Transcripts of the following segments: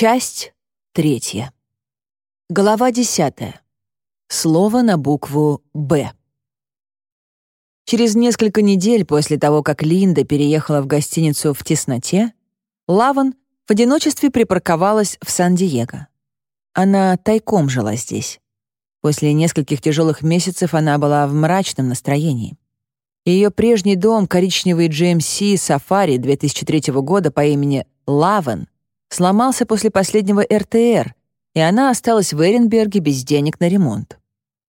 Часть третья. Глава десятая. Слово на букву «Б». Через несколько недель после того, как Линда переехала в гостиницу в тесноте, Лаван в одиночестве припарковалась в Сан-Диего. Она тайком жила здесь. После нескольких тяжелых месяцев она была в мрачном настроении. Ее прежний дом, коричневый GMC Safari 2003 года по имени Лаван, сломался после последнего РТР, и она осталась в Эренберге без денег на ремонт.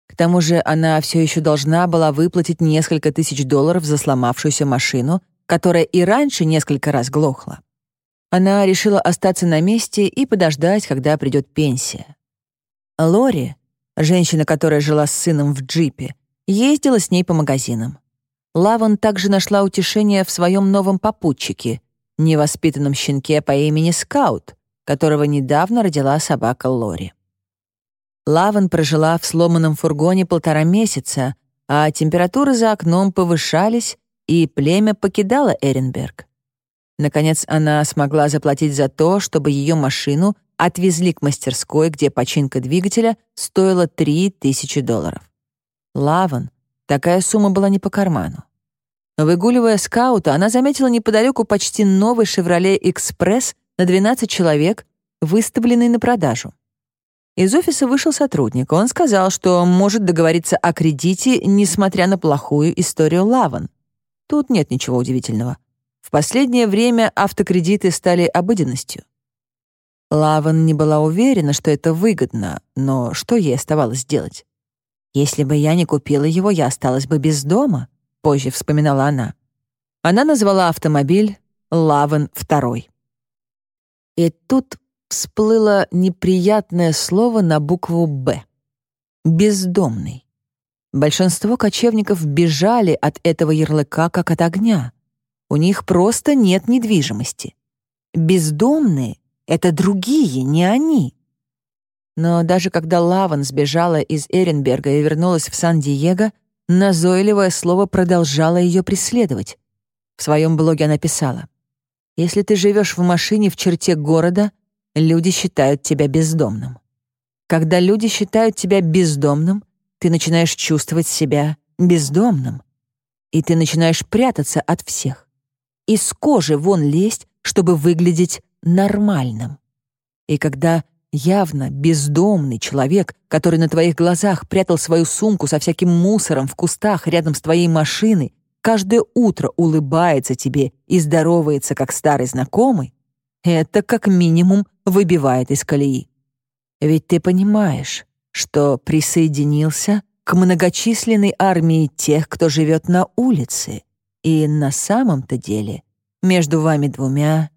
К тому же она все еще должна была выплатить несколько тысяч долларов за сломавшуюся машину, которая и раньше несколько раз глохла. Она решила остаться на месте и подождать, когда придет пенсия. Лори, женщина, которая жила с сыном в джипе, ездила с ней по магазинам. Лаван также нашла утешение в своем новом попутчике, невоспитанном щенке по имени Скаут, которого недавно родила собака Лори. Лаван прожила в сломанном фургоне полтора месяца, а температуры за окном повышались, и племя покидало Эренберг. Наконец, она смогла заплатить за то, чтобы ее машину отвезли к мастерской, где починка двигателя стоила 3000 долларов. Лаван, такая сумма была не по карману. Выгуливая скаута, она заметила неподалеку почти новый «Шевроле Экспресс» на 12 человек, выставленный на продажу. Из офиса вышел сотрудник. Он сказал, что может договориться о кредите, несмотря на плохую историю Лаван. Тут нет ничего удивительного. В последнее время автокредиты стали обыденностью. Лаван не была уверена, что это выгодно, но что ей оставалось делать? Если бы я не купила его, я осталась бы без дома позже вспоминала она. Она назвала автомобиль «Лавен второй». И тут всплыло неприятное слово на букву «Б». «Бездомный». Большинство кочевников бежали от этого ярлыка как от огня. У них просто нет недвижимости. Бездомные — это другие, не они. Но даже когда Лаван сбежала из Эренберга и вернулась в Сан-Диего, Назойливое слово продолжало ее преследовать. В своем блоге она писала, «Если ты живешь в машине в черте города, люди считают тебя бездомным. Когда люди считают тебя бездомным, ты начинаешь чувствовать себя бездомным. И ты начинаешь прятаться от всех. Из кожи вон лезть, чтобы выглядеть нормальным. И когда Явно бездомный человек, который на твоих глазах прятал свою сумку со всяким мусором в кустах рядом с твоей машиной, каждое утро улыбается тебе и здоровается как старый знакомый, это как минимум выбивает из колеи. Ведь ты понимаешь, что присоединился к многочисленной армии тех, кто живет на улице, и на самом-то деле между вами двумя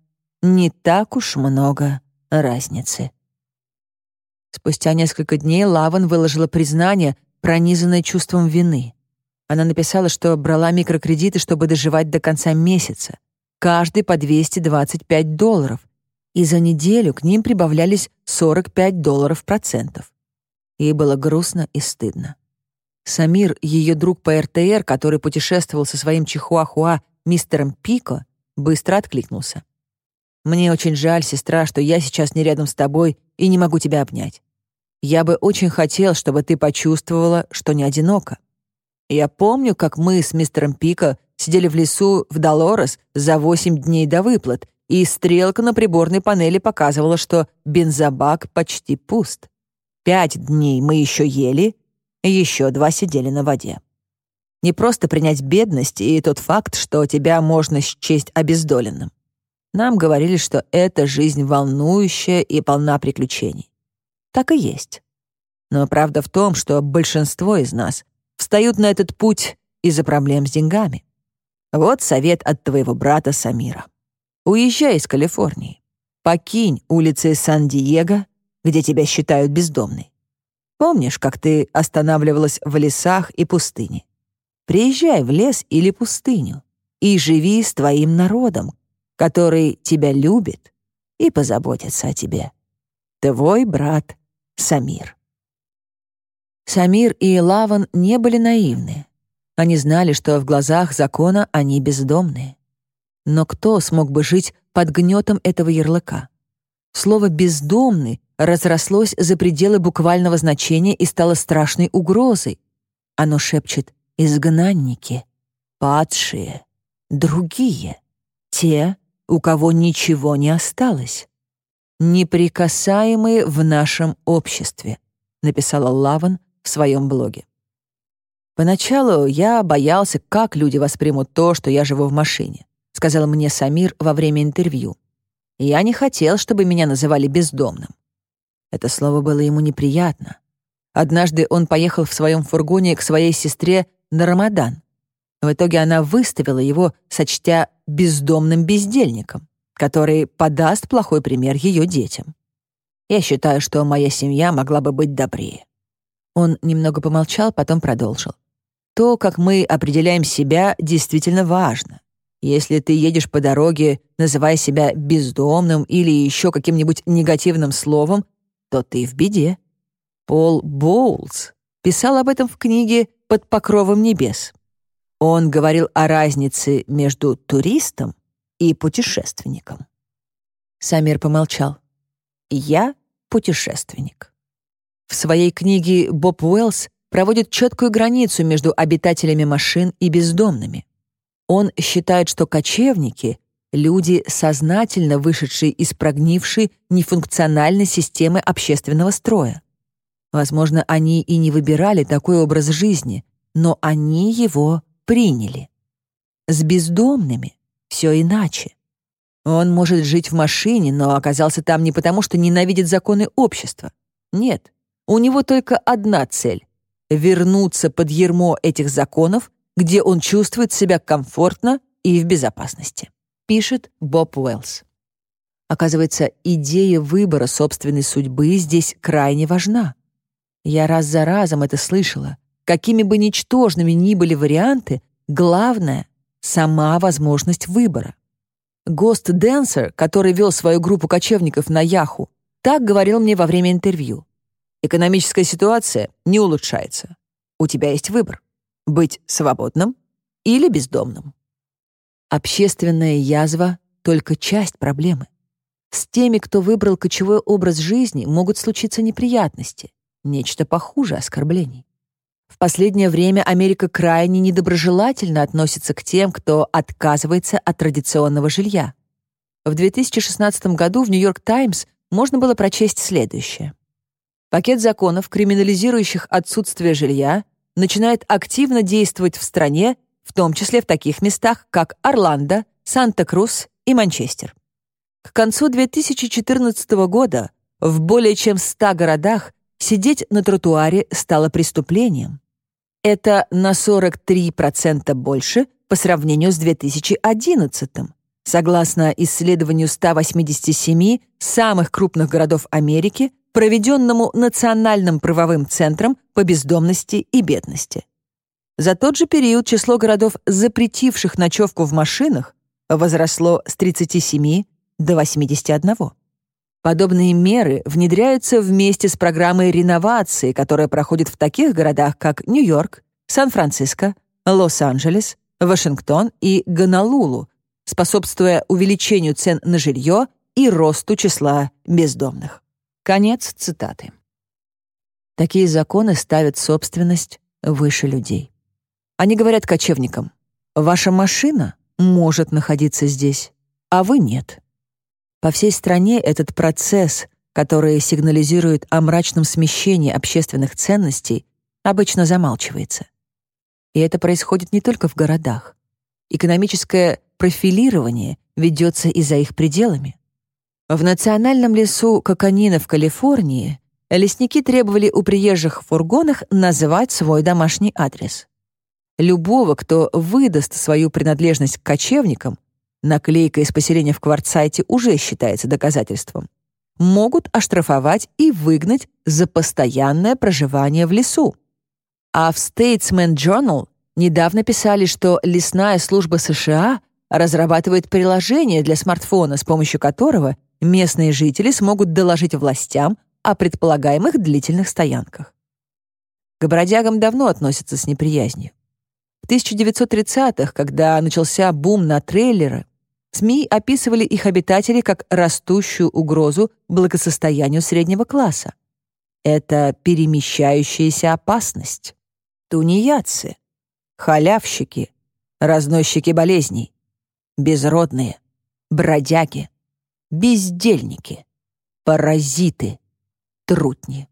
не так уж много разницы. Спустя несколько дней Лаван выложила признание, пронизанное чувством вины. Она написала, что брала микрокредиты, чтобы доживать до конца месяца. Каждый по 225 долларов. И за неделю к ним прибавлялись 45 долларов процентов. Ей было грустно и стыдно. Самир, ее друг по РТР, который путешествовал со своим чихуахуа мистером Пико, быстро откликнулся. Мне очень жаль, сестра, что я сейчас не рядом с тобой и не могу тебя обнять. Я бы очень хотел, чтобы ты почувствовала, что не одинока. Я помню, как мы с мистером Пика сидели в лесу в Долорес за восемь дней до выплат, и стрелка на приборной панели показывала, что бензобак почти пуст. Пять дней мы еще ели, еще два сидели на воде. Не просто принять бедность и тот факт, что тебя можно счесть обездоленным. Нам говорили, что эта жизнь волнующая и полна приключений. Так и есть. Но правда в том, что большинство из нас встают на этот путь из-за проблем с деньгами. Вот совет от твоего брата Самира. Уезжай из Калифорнии. Покинь улицы Сан-Диего, где тебя считают бездомной. Помнишь, как ты останавливалась в лесах и пустыне? Приезжай в лес или пустыню и живи с твоим народом, который тебя любит и позаботится о тебе. Твой брат Самир. Самир и Лаван не были наивны. Они знали, что в глазах закона они бездомные. Но кто смог бы жить под гнетом этого ярлыка? Слово «бездомный» разрослось за пределы буквального значения и стало страшной угрозой. Оно шепчет «изгнанники», «падшие», «другие», «те», у кого ничего не осталось. «Неприкасаемые в нашем обществе», написала Лаван в своем блоге. Поначалу я боялся, как люди воспримут то, что я живу в машине, сказал мне Самир во время интервью. Я не хотел, чтобы меня называли бездомным. Это слово было ему неприятно. Однажды он поехал в своем фургоне к своей сестре на Рамадан. В итоге она выставила его, сочтя бездомным бездельником, который подаст плохой пример ее детям. Я считаю, что моя семья могла бы быть добрее. Он немного помолчал, потом продолжил. То, как мы определяем себя, действительно важно. Если ты едешь по дороге, называя себя бездомным или еще каким-нибудь негативным словом, то ты в беде. Пол Боулс писал об этом в книге «Под покровом небес». Он говорил о разнице между туристом и путешественником. Самир помолчал. «Я путешественник». В своей книге Боб Уэллс проводит четкую границу между обитателями машин и бездомными. Он считает, что кочевники люди, сознательно вышедшие из прогнившей нефункциональной системы общественного строя. Возможно, они и не выбирали такой образ жизни, но они его приняли. С бездомными все иначе. Он может жить в машине, но оказался там не потому, что ненавидит законы общества. Нет, у него только одна цель — вернуться под ермо этих законов, где он чувствует себя комфортно и в безопасности пишет Боб Уэллс. Оказывается, идея выбора собственной судьбы здесь крайне важна. Я раз за разом это слышала. Какими бы ничтожными ни были варианты, главное — сама возможность выбора. Гост Дэнсер, который вел свою группу кочевников на Яху, так говорил мне во время интервью. Экономическая ситуация не улучшается. У тебя есть выбор — быть свободным или бездомным. Общественная язва — только часть проблемы. С теми, кто выбрал кочевой образ жизни, могут случиться неприятности, нечто похуже оскорблений. В последнее время Америка крайне недоброжелательно относится к тем, кто отказывается от традиционного жилья. В 2016 году в «Нью-Йорк Таймс» можно было прочесть следующее. Пакет законов, криминализирующих отсутствие жилья, начинает активно действовать в стране в том числе в таких местах, как Орландо, Санта-Крус и Манчестер. К концу 2014 года в более чем 100 городах сидеть на тротуаре стало преступлением. Это на 43% больше по сравнению с 2011 согласно исследованию 187 самых крупных городов Америки, проведенному Национальным правовым центром по бездомности и бедности. За тот же период число городов, запретивших ночевку в машинах, возросло с 37 до 81. Подобные меры внедряются вместе с программой реновации, которая проходит в таких городах, как Нью-Йорк, Сан-Франциско, Лос-Анджелес, Вашингтон и Гонолулу, способствуя увеличению цен на жилье и росту числа бездомных. Конец цитаты. Такие законы ставят собственность выше людей. Они говорят кочевникам, «Ваша машина может находиться здесь, а вы нет». По всей стране этот процесс, который сигнализирует о мрачном смещении общественных ценностей, обычно замалчивается. И это происходит не только в городах. Экономическое профилирование ведется и за их пределами. В национальном лесу Коканина в Калифорнии лесники требовали у приезжих в фургонах называть свой домашний адрес. Любого, кто выдаст свою принадлежность к кочевникам, наклейка из поселения в Кварцайте уже считается доказательством, могут оштрафовать и выгнать за постоянное проживание в лесу. А в Statesman Journal недавно писали, что лесная служба США разрабатывает приложение для смартфона, с помощью которого местные жители смогут доложить властям о предполагаемых длительных стоянках. К бродягам давно относятся с неприязнью. В 1930-х, когда начался бум на трейлеры, СМИ описывали их обитателей как растущую угрозу благосостоянию среднего класса. Это перемещающаяся опасность. Тунеядцы, халявщики, разносчики болезней, безродные, бродяги, бездельники, паразиты, трутни.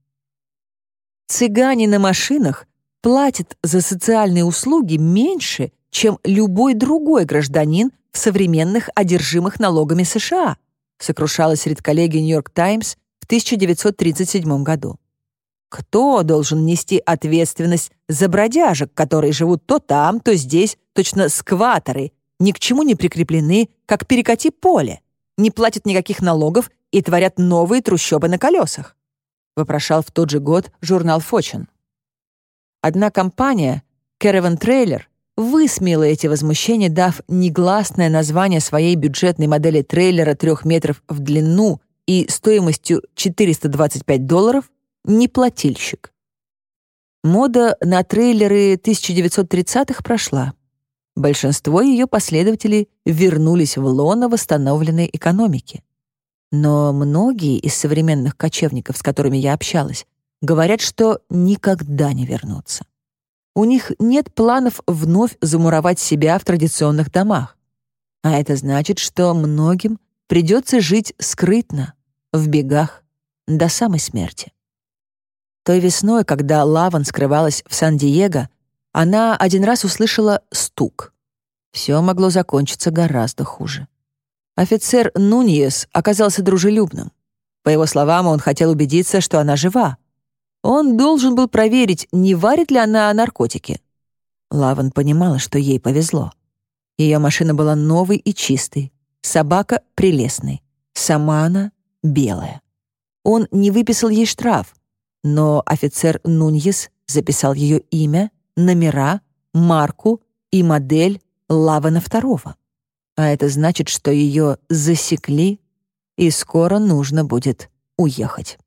Цыгане на машинах платят за социальные услуги меньше, чем любой другой гражданин в современных одержимых налогами США, сокрушалась редколлегия «Нью-Йорк Таймс» в 1937 году. Кто должен нести ответственность за бродяжек, которые живут то там, то здесь, точно скваторы, ни к чему не прикреплены, как перекати поле, не платят никаких налогов и творят новые трущобы на колесах? Вопрошал в тот же год журнал «Фочин». Одна компания, Caravan Trailer, высмеяла эти возмущения, дав негласное название своей бюджетной модели трейлера трех метров в длину и стоимостью 425 долларов «неплательщик». Мода на трейлеры 1930-х прошла. Большинство ее последователей вернулись в лоно восстановленной экономики. Но многие из современных кочевников, с которыми я общалась, говорят, что никогда не вернутся. У них нет планов вновь замуровать себя в традиционных домах. А это значит, что многим придется жить скрытно, в бегах, до самой смерти. Той весной, когда Лаван скрывалась в Сан-Диего, она один раз услышала стук. Все могло закончиться гораздо хуже. Офицер Нуньес оказался дружелюбным. По его словам, он хотел убедиться, что она жива, он должен был проверить, не варит ли она наркотики. Лаван понимала, что ей повезло. Ее машина была новой и чистой, собака — прелестной, сама она — белая. Он не выписал ей штраф, но офицер Нуньес записал ее имя, номера, марку и модель Лавана второго. А это значит, что ее засекли, и скоро нужно будет уехать.